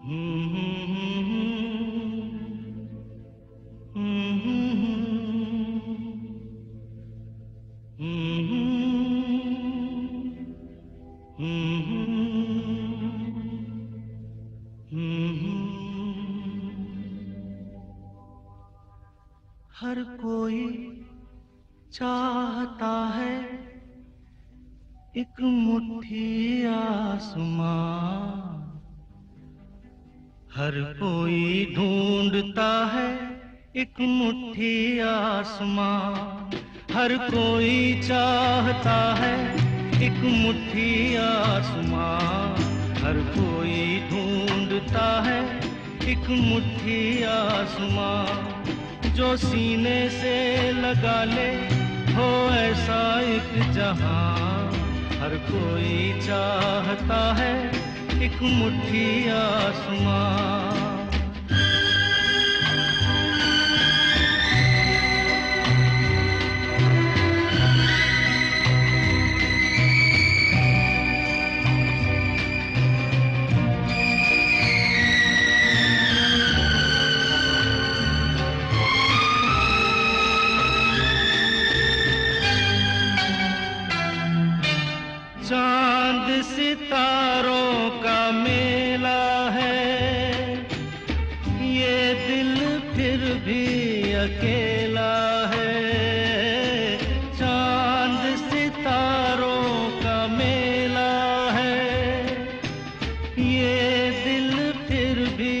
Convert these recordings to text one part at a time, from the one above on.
हर कोई चाहता है एक मुट्ठी आसमां। हर कोई ढूंढता है एक मुट्ठी आसमां। हर कोई चाहता है एक मुट्ठी आसमां। हर कोई ढूंढता है एक मुट्ठी आसमां। जो सीने से लगा ले, हो ऐसा एक जहाँ। हर कोई चाहता है एक मुट्ठी आसमां। सितारों का मेला है। ये दिल फिर भी अकेला है। चाँद सितारों का मेला है। ये दिल फिर भी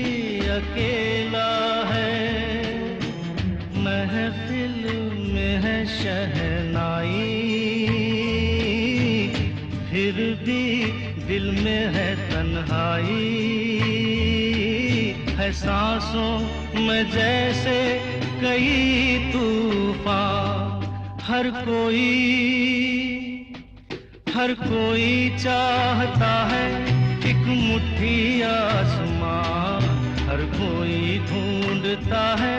अकेला है। महफिल में है शहनाई, फिर भी दिल में है तन्हाई, है सांसों में जैसे कई तूफ़ान। हर कोई हर कोई चाहता है एक मुट्ठी आसमां हर कोई ढूंढता है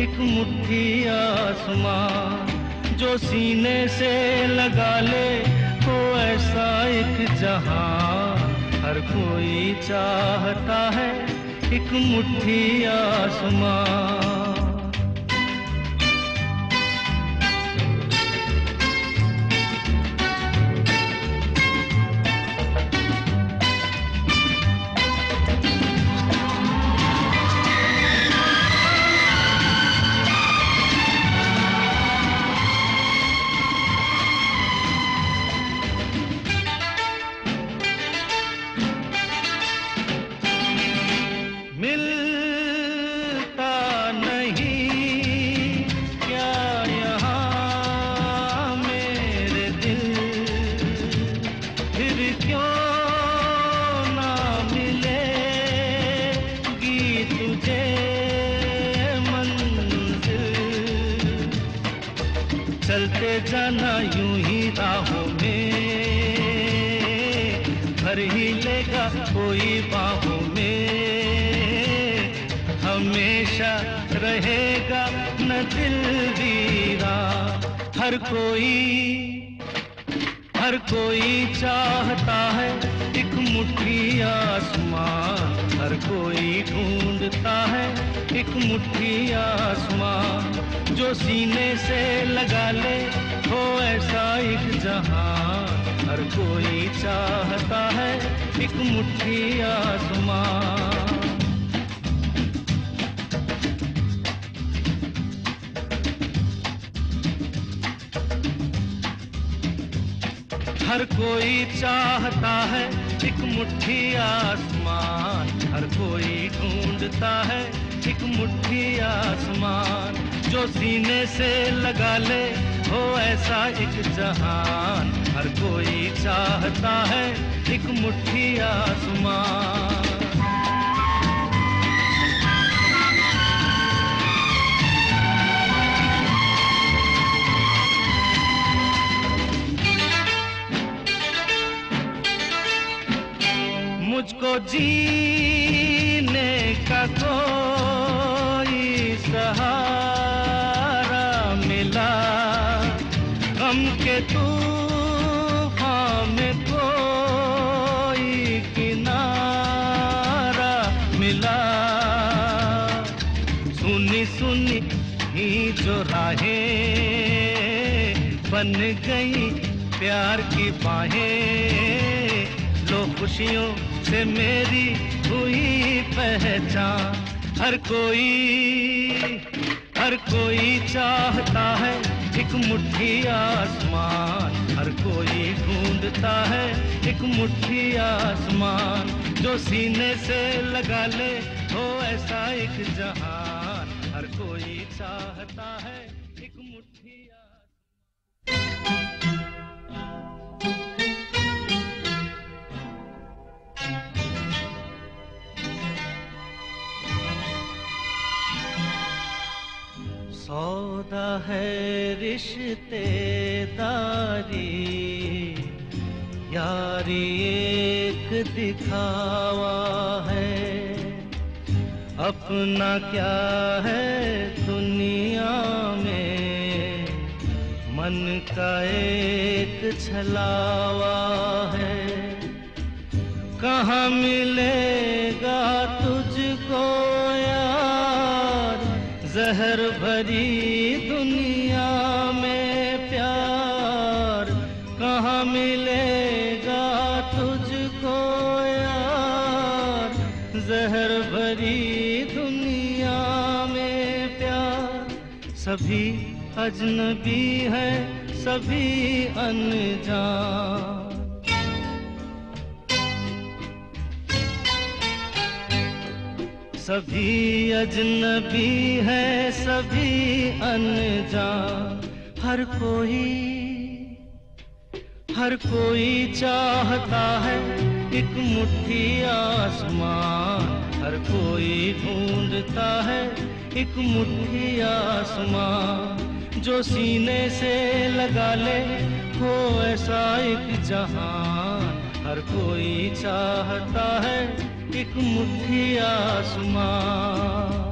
एक मुट्ठी आसमां जो सीने से लगा ले को ऐसा एक जहाँ हर कोई चाहता है एक मुट्ठी आसमां। जाना यूँ ही राहों में। भर ही लेगा कोई बाहों में। हमेशा रहेगा न दिल दीरा हर कोई हर कोई चाहता है एक मुट्ठी आसमां। हर कोई ढूंढता है एक मुट्ठी आसमां। जो सीने से लगा ले हो ऐसा एक जहाँ हर कोई चाहता है एक मुट्ठी आसमां हर कोई चाहता है एक मुट्ठी आसमान, हर कोई ढूंढता है एक मुट्ठी आसमान। जो सीने से लगा ले हो ऐसा एक जहान। हर कोई चाहता है एक मुट्ठी आसमान। मुझको जीने का कोई सहारा मिला। सुनी सुनी ही जो राहें बन गई प्यार की बाहें, लो खुशियों से मेरी हुई पहचान। हर कोई हर कोई चाहता है एक मुट्ठी आसमान। हर कोई ढूंढता है एक मुट्ठी आसमान। जो सीने से लगा ले, हो ऐसा एक जहान। हर कोई चाहता है एक मुट्ठी सौदा है रिश्तेदारी यारी दिखावा है। अपना क्या है दुनिया में? मन का एक छलावा है। कहाँ मिलेगा जहर भरी दुनिया में प्यार। सभी अजनबी है, सभी अनजान। सभी अजनबी है, सभी अनजान। हर कोई हर कोई चाहता है एक मुट्ठी आसमान। हर कोई ढूंढता है एक मुट्ठी आसमान। जो सीने से लगा ले हो ऐसा एक जहान। हर कोई चाहता है एक मुट्ठी आसमान।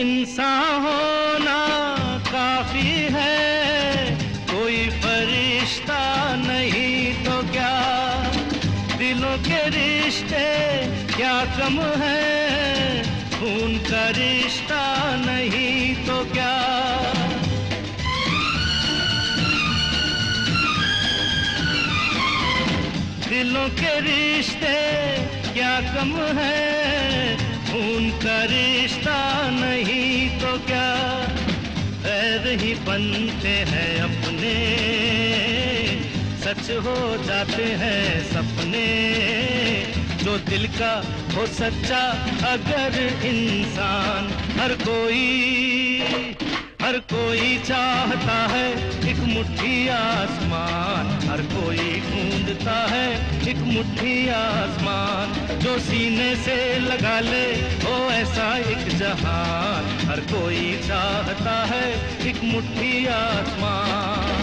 इंसान होना काफ़ी है। कोई फरिश्ता नहीं तो क्या? दिलों के रिश्ते क्या कम है? खून का रिश्ता नहीं तो क्या? दिलों के रिश्ते क्या कम है? खून का रिश्ता नहीं तो क्या? ऐर ही बनते हैं अपने। सच हो जाते हैं सपने। जो दिल का हो सच्चा अगर इंसान हर कोई हर कोई चाहता है एक मुट्ठी आसमान। हर कोई ढूंढता है एक मुट्ठी आसमान, जो सीने से लगा ले वो ऐसा एक जहान। हर कोई चाहता है एक मुट्ठी आसमान।